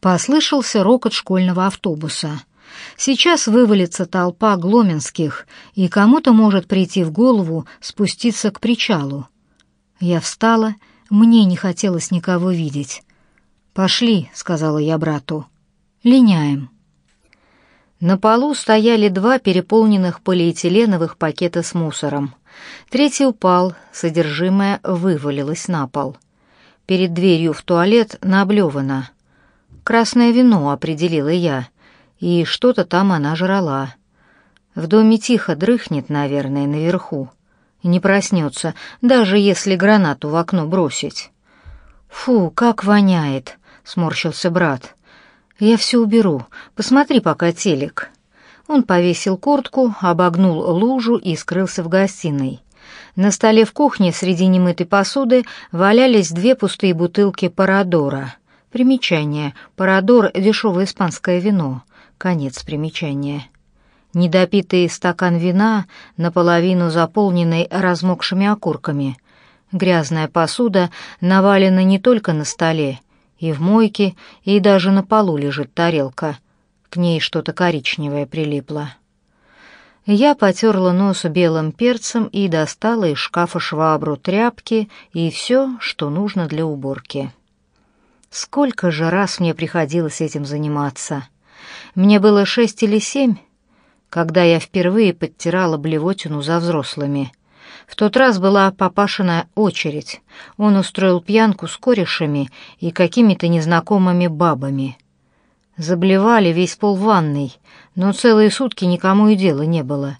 Послышался рокот школьного автобуса. Сейчас вывалится толпа гломенских, и кому-то может прийти в голову спуститься к причалу. Я встала, мне не хотелось никого видеть. «Пошли», — сказала я брату. «Линяем». На полу стояли два переполненных полиэтиленовых пакета с мусором. Третий упал, содержимое вывалилось на пол. Перед дверью в туалет наблевано. «Красное вино», — определила я, и что-то там она жрала. В доме тихо дрыхнет, наверное, наверху. Не проснется, даже если гранату в окно бросить. «Фу, как воняет!» — сморщился брат. «Я все уберу. Посмотри пока телек». Он повесил куртку, обогнул лужу и скрылся в гостиной. На столе в кухне среди немытой посуды валялись две пустые бутылки парадора. Примечание. Парадор — дешевое испанское вино. Конец примечания. Недопитый стакан вина, наполовину заполненный размокшими окурками. Грязная посуда навалена не только на столе, и в мойке, и даже на полу лежит тарелка. К ней что-то коричневое прилипло. Я потерла нос белым перцем и достала из шкафа швабру, тряпки и все, что нужно для уборки. Сколько же раз мне приходилось этим заниматься. Мне было шесть или семь, когда я впервые подтирала блевотину за взрослыми. В тот раз была папашина очередь. Он устроил пьянку с корешами и какими-то незнакомыми бабами. Заблевали весь пол ванной, но целые сутки никому и дела не было.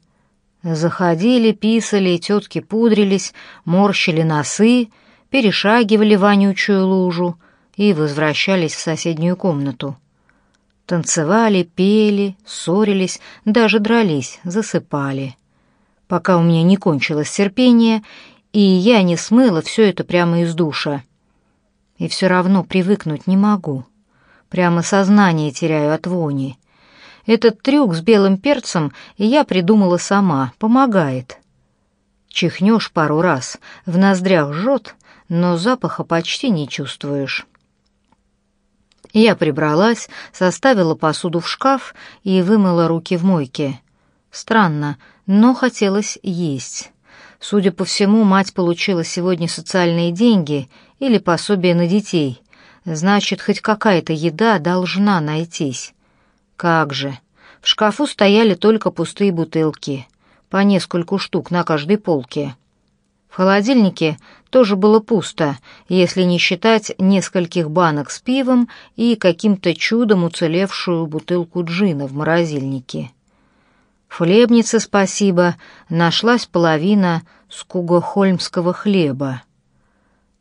Заходили, писали, тетки пудрились, морщили носы, перешагивали вонючую лужу и возвращались в соседнюю комнату. Танцевали, пели, ссорились, даже дрались, засыпали пока у меня не кончилось терпение, и я не смыла все это прямо из душа. И все равно привыкнуть не могу. Прямо сознание теряю от вони. Этот трюк с белым перцем я придумала сама, помогает. Чихнешь пару раз, в ноздрях жжет, но запаха почти не чувствуешь. Я прибралась, составила посуду в шкаф и вымыла руки в мойке. Странно, но хотелось есть. Судя по всему, мать получила сегодня социальные деньги или пособие на детей. Значит, хоть какая-то еда должна найтись. Как же. В шкафу стояли только пустые бутылки, по нескольку штук на каждой полке. В холодильнике тоже было пусто, если не считать нескольких банок с пивом и каким-то чудом уцелевшую бутылку джина в морозильнике. В хлебнице, спасибо, нашлась половина скугохольмского хлеба.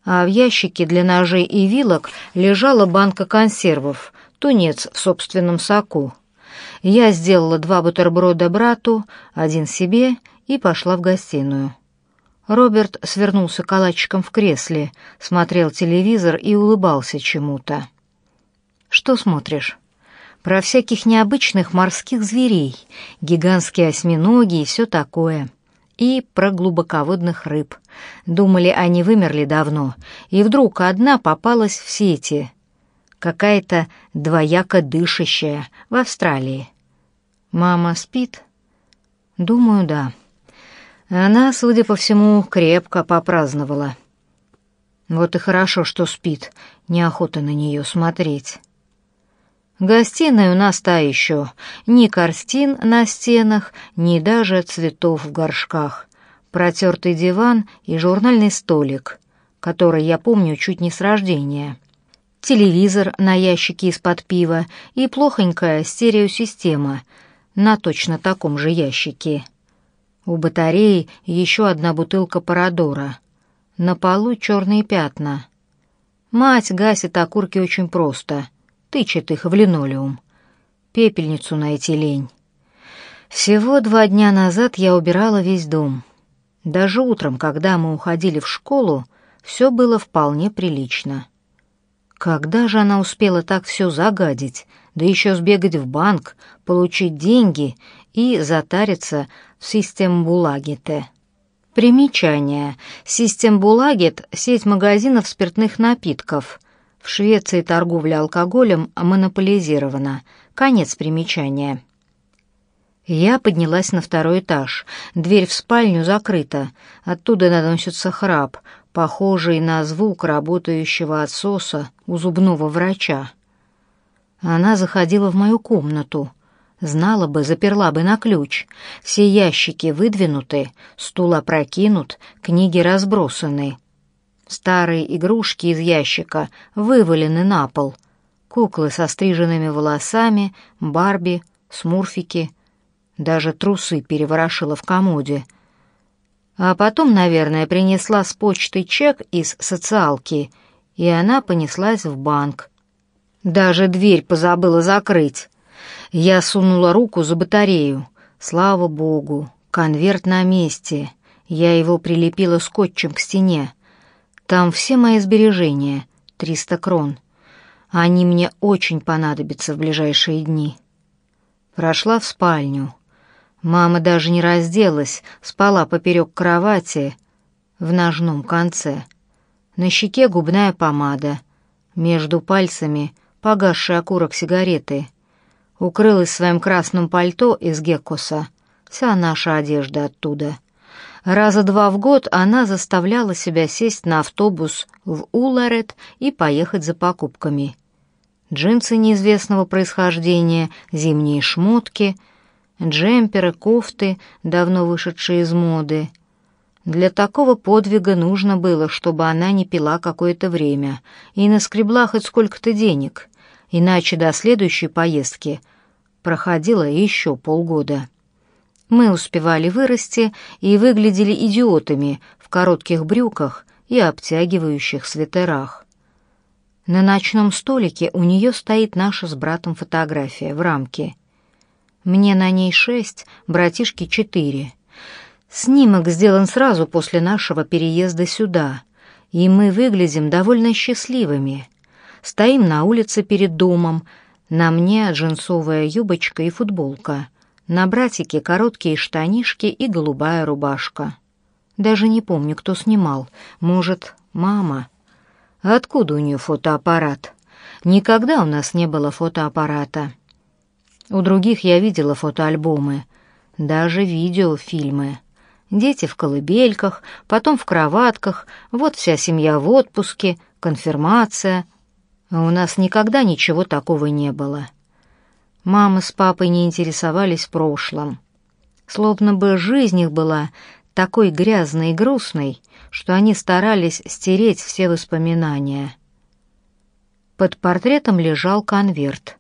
А в ящике для ножей и вилок лежала банка консервов, тунец в собственном соку. Я сделала два бутерброда брату, один себе и пошла в гостиную. Роберт свернулся калачиком в кресле, смотрел телевизор и улыбался чему-то. «Что смотришь?» про всяких необычных морских зверей, гигантские осьминоги и все такое. И про глубоководных рыб. Думали, они вымерли давно, и вдруг одна попалась в сети. Какая-то двояко дышащая в Австралии. Мама спит? Думаю, да. Она, судя по всему, крепко попраздновала. Вот и хорошо, что спит, неохота на нее смотреть. Гостиная у нас та еще. Ни картин на стенах, ни даже цветов в горшках. Протертый диван и журнальный столик, который я помню чуть не с рождения. Телевизор на ящике из-под пива и плохонькая стереосистема на точно таком же ящике. У батареи еще одна бутылка парадора. На полу черные пятна. Мать гасит окурки очень просто — тычет их в линолеум. Пепельницу найти лень. Всего два дня назад я убирала весь дом. Даже утром, когда мы уходили в школу, все было вполне прилично. Когда же она успела так все загадить, да еще сбегать в банк, получить деньги и затариться в Систембулагете? Примечание. Систембулагет — сеть магазинов спиртных напитков — в Швеции торговля алкоголем монополизирована. Конец примечания. Я поднялась на второй этаж. Дверь в спальню закрыта. Оттуда доносится храп, похожий на звук работающего отсоса у зубного врача. Она заходила в мою комнату. Знала бы, заперла бы на ключ. Все ящики выдвинуты, стул опрокинут, книги разбросаны. Старые игрушки из ящика вывалены на пол. Куклы со стриженными волосами, Барби, смурфики. Даже трусы переворошила в комоде. А потом, наверное, принесла с почты чек из социалки, и она понеслась в банк. Даже дверь позабыла закрыть. Я сунула руку за батарею. Слава богу, конверт на месте. Я его прилепила скотчем к стене. Там все мои сбережения, триста крон. Они мне очень понадобятся в ближайшие дни. Прошла в спальню. Мама даже не разделась, спала поперек кровати в ножном конце. На щеке губная помада, между пальцами погасший окурок сигареты. Укрылась своим красным пальто из геккоса. Вся наша одежда оттуда — Раза два в год она заставляла себя сесть на автобус в Уларет и поехать за покупками. Джинсы неизвестного происхождения, зимние шмотки, джемперы, кофты, давно вышедшие из моды. Для такого подвига нужно было, чтобы она не пила какое-то время и наскребла хоть сколько-то денег, иначе до следующей поездки проходило еще полгода. Мы успевали вырасти и выглядели идиотами в коротких брюках и обтягивающих свитерах. На ночном столике у нее стоит наша с братом фотография в рамке. Мне на ней шесть, братишке четыре. Снимок сделан сразу после нашего переезда сюда, и мы выглядим довольно счастливыми. Стоим на улице перед домом, на мне джинсовая юбочка и футболка — на братике короткие штанишки и голубая рубашка. Даже не помню, кто снимал. Может, мама? Откуда у нее фотоаппарат? Никогда у нас не было фотоаппарата. У других я видела фотоальбомы, даже видеофильмы. Дети в колыбельках, потом в кроватках, вот вся семья в отпуске, конфирмация. А у нас никогда ничего такого не было. Мама с папой не интересовались прошлым. Словно бы жизнь их была такой грязной и грустной, что они старались стереть все воспоминания. Под портретом лежал конверт.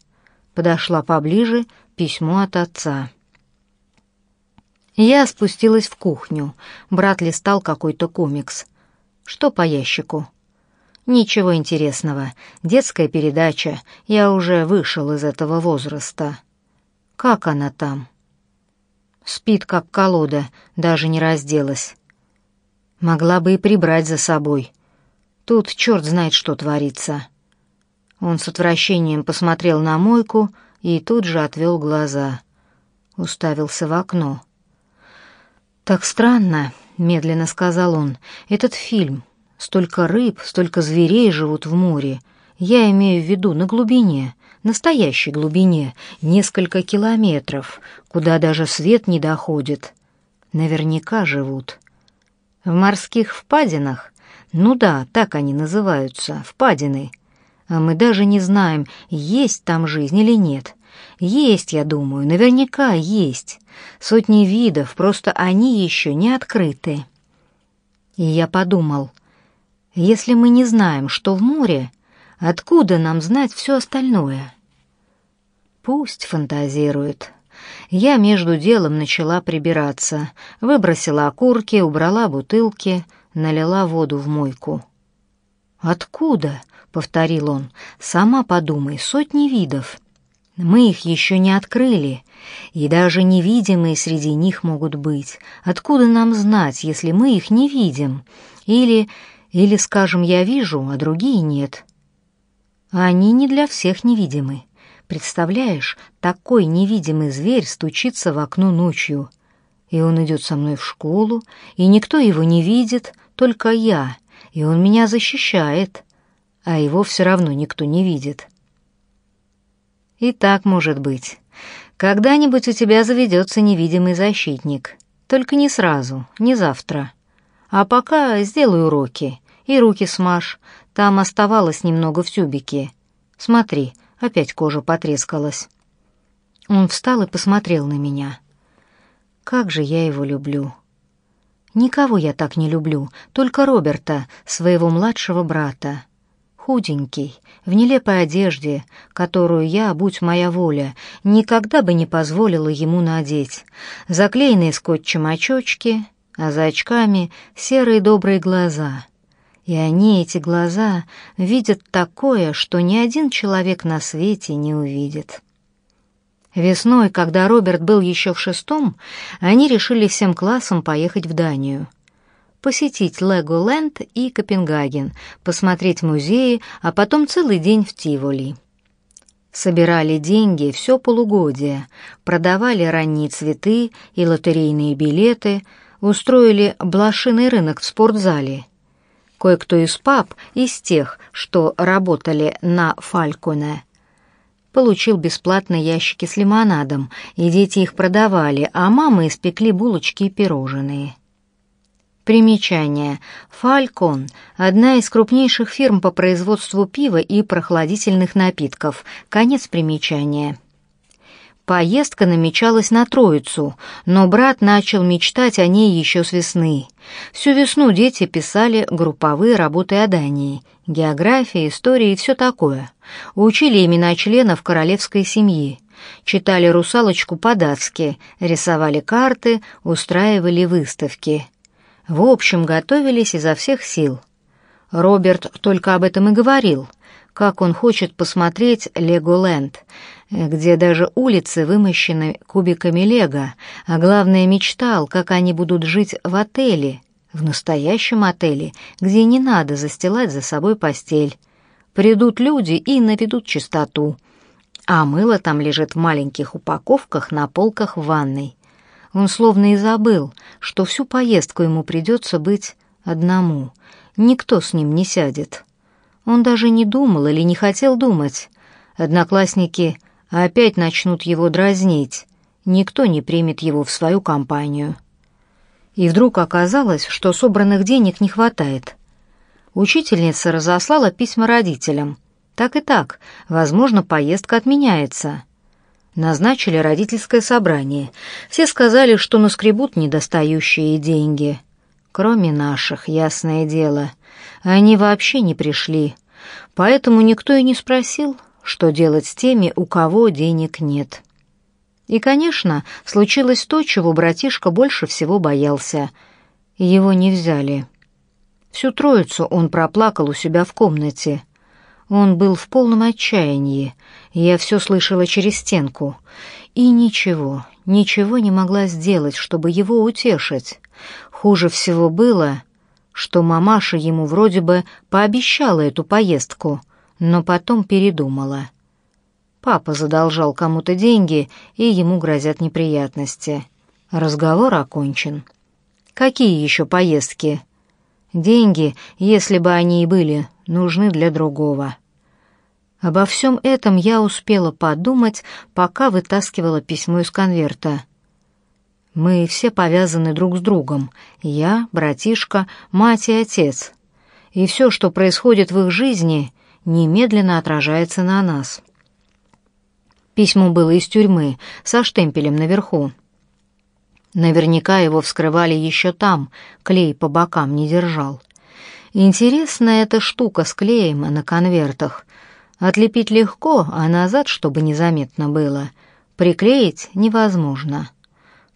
Подошла поближе письмо от отца. Я спустилась в кухню. Брат листал какой-то комикс. Что по ящику? Ничего интересного. Детская передача. Я уже вышел из этого возраста. Как она там? Спит, как колода, даже не разделась. Могла бы и прибрать за собой. Тут черт знает, что творится. Он с отвращением посмотрел на мойку и тут же отвел глаза. Уставился в окно. «Так странно», — медленно сказал он, — «этот фильм, Столько рыб, столько зверей живут в море. Я имею в виду на глубине, настоящей глубине, несколько километров, куда даже свет не доходит. Наверняка живут. В морских впадинах? Ну да, так они называются, впадины. А мы даже не знаем, есть там жизнь или нет. Есть, я думаю, наверняка есть. Сотни видов, просто они еще не открыты. И я подумал, если мы не знаем, что в море, откуда нам знать все остальное? Пусть фантазирует. Я между делом начала прибираться, выбросила окурки, убрала бутылки, налила воду в мойку. «Откуда?» — повторил он. «Сама подумай, сотни видов. Мы их еще не открыли, и даже невидимые среди них могут быть. Откуда нам знать, если мы их не видим? Или или, скажем, я вижу, а другие нет. они не для всех невидимы. Представляешь, такой невидимый зверь стучится в окно ночью. И он идет со мной в школу, и никто его не видит, только я, и он меня защищает. а его все равно никто не видит. И так может быть. Когда-нибудь у тебя заведется невидимый защитник. Только не сразу, не завтра. А пока сделай уроки и руки смажь. Там оставалось немного в тюбике. Смотри, опять кожа потрескалась. Он встал и посмотрел на меня. Как же я его люблю. Никого я так не люблю, только Роберта, своего младшего брата. Худенький, в нелепой одежде, которую я, будь моя воля, никогда бы не позволила ему надеть. Заклеенные скотчем очочки, а за очками серые добрые глаза. И они, эти глаза, видят такое, что ни один человек на свете не увидит. Весной, когда Роберт был еще в шестом, они решили всем классом поехать в Данию. Посетить Леголенд и Копенгаген, посмотреть музеи, а потом целый день в Тиволи. Собирали деньги все полугодие, продавали ранние цветы и лотерейные билеты, устроили блошиный рынок в спортзале. Кое-кто из пап, из тех, что работали на Фальконе, получил бесплатно ящики с лимонадом, и дети их продавали, а мамы испекли булочки и пирожные. Примечание. «Фалькон» — одна из крупнейших фирм по производству пива и прохладительных напитков. Конец примечания. Поездка намечалась на Троицу, но брат начал мечтать о ней еще с весны. Всю весну дети писали групповые работы о Дании, география, история и все такое. Учили имена членов королевской семьи. Читали «Русалочку» по-датски, рисовали карты, устраивали выставки. В общем, готовились изо всех сил. Роберт только об этом и говорил, как он хочет посмотреть «Леголэнд», где даже улицы вымощены кубиками лего, а главное мечтал, как они будут жить в отеле, в настоящем отеле, где не надо застилать за собой постель. Придут люди и наведут чистоту, а мыло там лежит в маленьких упаковках на полках в ванной. Он словно и забыл, что всю поездку ему придется быть одному, никто с ним не сядет. Он даже не думал или не хотел думать. Одноклассники опять начнут его дразнить. Никто не примет его в свою компанию. И вдруг оказалось, что собранных денег не хватает. Учительница разослала письма родителям. Так и так, возможно, поездка отменяется. Назначили родительское собрание. Все сказали, что наскребут недостающие деньги. Кроме наших, ясное дело. Они вообще не пришли. Поэтому никто и не спросил, что делать с теми, у кого денег нет. И, конечно, случилось то, чего братишка больше всего боялся. Его не взяли. Всю троицу он проплакал у себя в комнате. Он был в полном отчаянии. Я все слышала через стенку. И ничего, ничего не могла сделать, чтобы его утешить. Хуже всего было, что мамаша ему вроде бы пообещала эту поездку, но потом передумала. Папа задолжал кому-то деньги, и ему грозят неприятности. Разговор окончен. Какие еще поездки? Деньги, если бы они и были, нужны для другого. Обо всем этом я успела подумать, пока вытаскивала письмо из конверта. Мы все повязаны друг с другом. Я, братишка, мать и отец. И все, что происходит в их жизни, немедленно отражается на нас. Письмо было из тюрьмы, со штемпелем наверху. Наверняка его вскрывали еще там, клей по бокам не держал. Интересная эта штука с клеем на конвертах. Отлепить легко, а назад, чтобы незаметно было. Приклеить невозможно.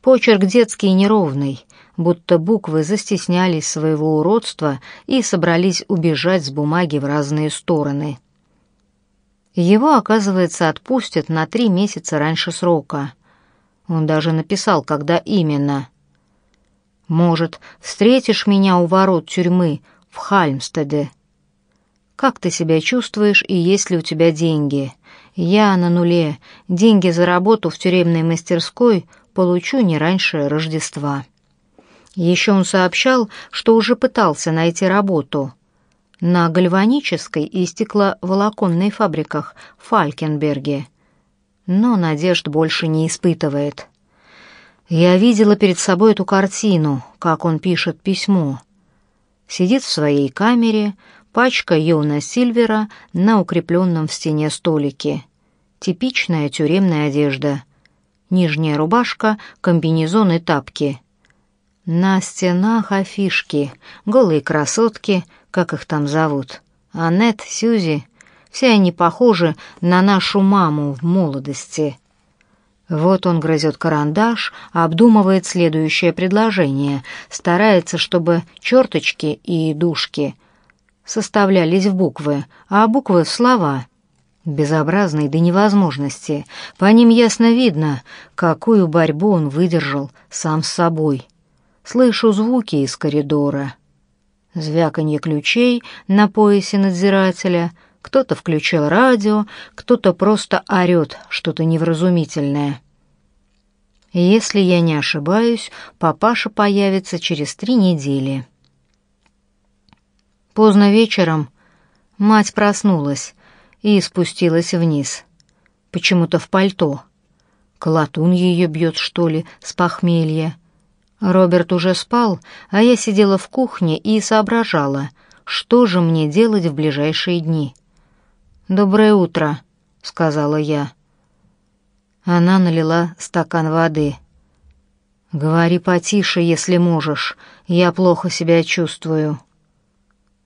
Почерк детский и неровный, будто буквы застеснялись своего уродства и собрались убежать с бумаги в разные стороны. Его, оказывается, отпустят на три месяца раньше срока. Он даже написал, когда именно. «Может, встретишь меня у ворот тюрьмы в Хальмстеде?» «Как ты себя чувствуешь и есть ли у тебя деньги?» «Я на нуле. Деньги за работу в тюремной мастерской — получу не раньше Рождества. Еще он сообщал, что уже пытался найти работу. на гальванической и стекловолоконной фабриках в Фалькенберге. Но надежд больше не испытывает. Я видела перед собой эту картину, как он пишет письмо. Сидит в своей камере, пачка Йона Сильвера на укрепленном в стене столике. Типичная тюремная одежда. Нижняя рубашка, комбинезон и тапки. На стенах афишки, голые красотки, как их там зовут. Аннет, Сьюзи, все они похожи на нашу маму в молодости. Вот он грызет карандаш, обдумывает следующее предложение, старается, чтобы черточки и дужки составлялись в буквы, а буквы в слова. Безобразные до невозможности. По ним ясно видно, какую борьбу он выдержал сам с собой. Слышу звуки из коридора. Звяканье ключей на поясе надзирателя — кто-то включил радио, кто-то просто орёт что-то невразумительное. Если я не ошибаюсь, папаша появится через три недели. Поздно вечером мать проснулась и спустилась вниз. Почему-то в пальто. Колотун ее бьет, что ли, с похмелья. Роберт уже спал, а я сидела в кухне и соображала, что же мне делать в ближайшие дни. «Доброе утро», — сказала я. Она налила стакан воды. «Говори потише, если можешь. Я плохо себя чувствую».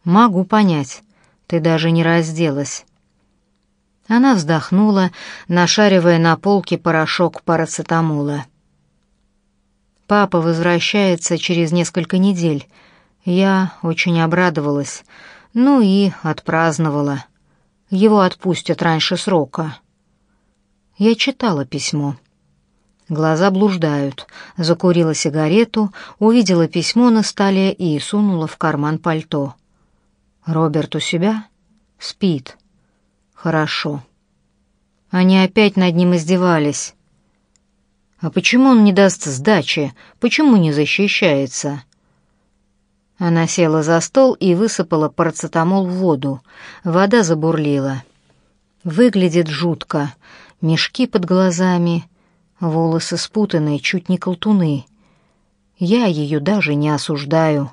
«Могу понять. Ты даже не разделась». Она вздохнула, нашаривая на полке порошок парацетамола. «Папа возвращается через несколько недель. Я очень обрадовалась. Ну и отпраздновала». Его отпустят раньше срока. Я читала письмо. Глаза блуждают. Закурила сигарету, увидела письмо на столе и сунула в карман пальто. Роберт у себя? Спит. Хорошо. Они опять над ним издевались. А почему он не даст сдачи? Почему не защищается? Она села за стол и высыпала парацетамол в воду. Вода забурлила. Выглядит жутко. Мешки под глазами, волосы спутанные, чуть не колтуны. Я ее даже не осуждаю.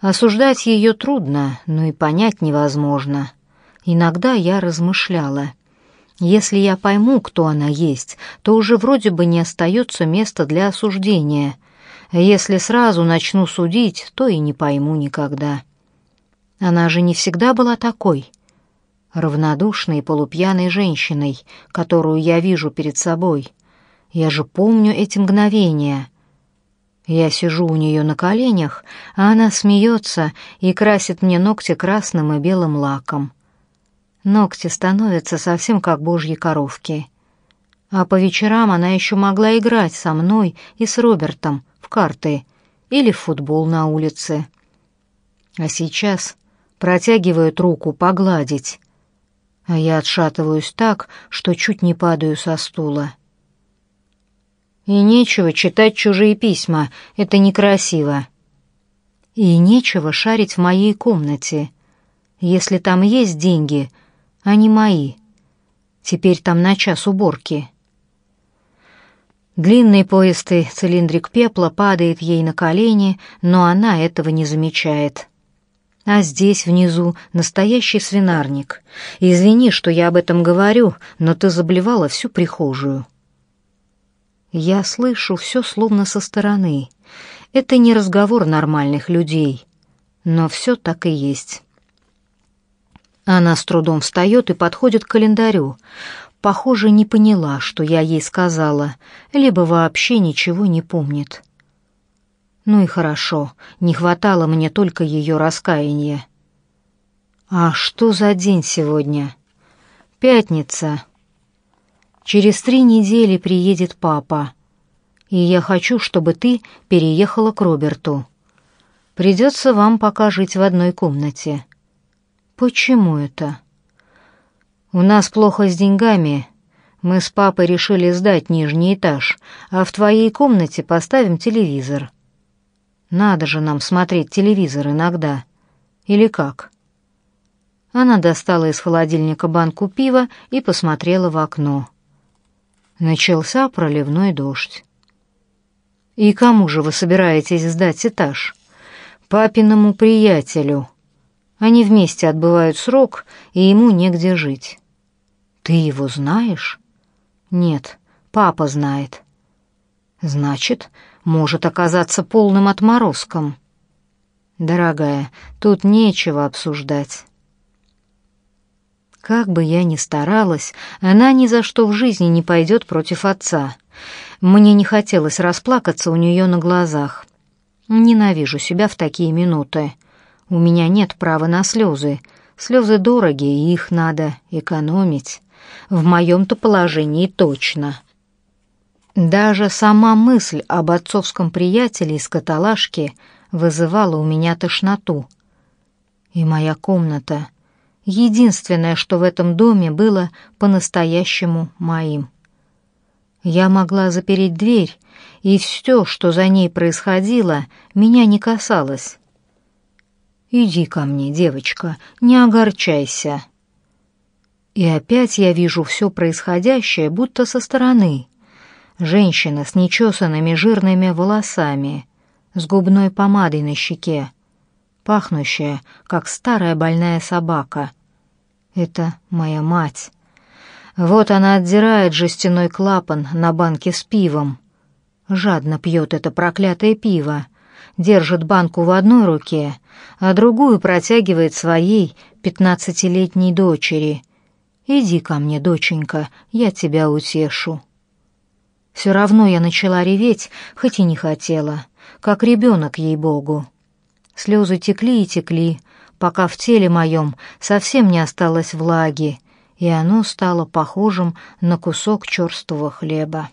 Осуждать ее трудно, но и понять невозможно. Иногда я размышляла. Если я пойму, кто она есть, то уже вроде бы не остается места для осуждения — если сразу начну судить, то и не пойму никогда. Она же не всегда была такой, равнодушной полупьяной женщиной, которую я вижу перед собой. Я же помню эти мгновения. Я сижу у нее на коленях, а она смеется и красит мне ногти красным и белым лаком. Ногти становятся совсем как божьи коровки. А по вечерам она еще могла играть со мной и с Робертом, в карты или в футбол на улице. А сейчас протягивает руку погладить, а я отшатываюсь так, что чуть не падаю со стула. И нечего читать чужие письма, это некрасиво. И нечего шарить в моей комнате. Если там есть деньги, они мои. Теперь там на час уборки. Длинный поистый цилиндрик пепла падает ей на колени, но она этого не замечает. А здесь, внизу, настоящий свинарник. Извини, что я об этом говорю, но ты заблевала всю прихожую. Я слышу все словно со стороны. Это не разговор нормальных людей, но все так и есть. Она с трудом встает и подходит к календарю похоже, не поняла, что я ей сказала, либо вообще ничего не помнит. Ну и хорошо, не хватало мне только ее раскаяния. А что за день сегодня? Пятница. Через три недели приедет папа, и я хочу, чтобы ты переехала к Роберту. Придется вам пока жить в одной комнате. Почему это? «У нас плохо с деньгами. Мы с папой решили сдать нижний этаж, а в твоей комнате поставим телевизор. Надо же нам смотреть телевизор иногда. Или как?» Она достала из холодильника банку пива и посмотрела в окно. Начался проливной дождь. «И кому же вы собираетесь сдать этаж?» «Папиному приятелю. Они вместе отбывают срок, и ему негде жить». «Ты его знаешь?» «Нет, папа знает». «Значит, может оказаться полным отморозком». «Дорогая, тут нечего обсуждать». Как бы я ни старалась, она ни за что в жизни не пойдет против отца. Мне не хотелось расплакаться у нее на глазах. Ненавижу себя в такие минуты. У меня нет права на слезы. Слезы дороги, и их надо экономить. В моем-то положении точно. Даже сама мысль об отцовском приятеле из каталажки вызывала у меня тошноту. И моя комната — единственное, что в этом доме было по-настоящему моим. Я могла запереть дверь, и все, что за ней происходило, меня не касалось. «Иди ко мне, девочка, не огорчайся». И опять я вижу все происходящее будто со стороны. Женщина с нечесанными жирными волосами, с губной помадой на щеке, пахнущая, как старая больная собака. Это моя мать. Вот она отдирает жестяной клапан на банке с пивом. Жадно пьет это проклятое пиво, держит банку в одной руке, а другую протягивает своей пятнадцатилетней дочери. «Иди ко мне, доченька, я тебя утешу». Все равно я начала реветь, хоть и не хотела, как ребенок, ей-богу. Слезы текли и текли, пока в теле моем совсем не осталось влаги, и оно стало похожим на кусок черствого хлеба.